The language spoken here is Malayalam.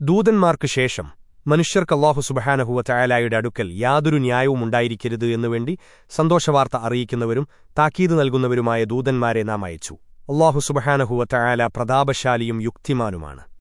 ദൂതന്മാർക്കു ശേഷം മനുഷ്യർക്ക് അള്ളാഹു സുബഹാനഹുവ ചായാലായുടെ അടുക്കൽ യാതൊരു ന്യായവും ഉണ്ടായിരിക്കരുത് എന്നുവേണ്ടി സന്തോഷവാർത്ത അറിയിക്കുന്നവരും താക്കീത് നൽകുന്നവരുമായ ദൂതന്മാരെ നാം അയച്ചു. അള്ളാഹു സുബഹാനഹുവ ചായാല പ്രതാപശാലിയും യുക്തിമാനുമാണ്.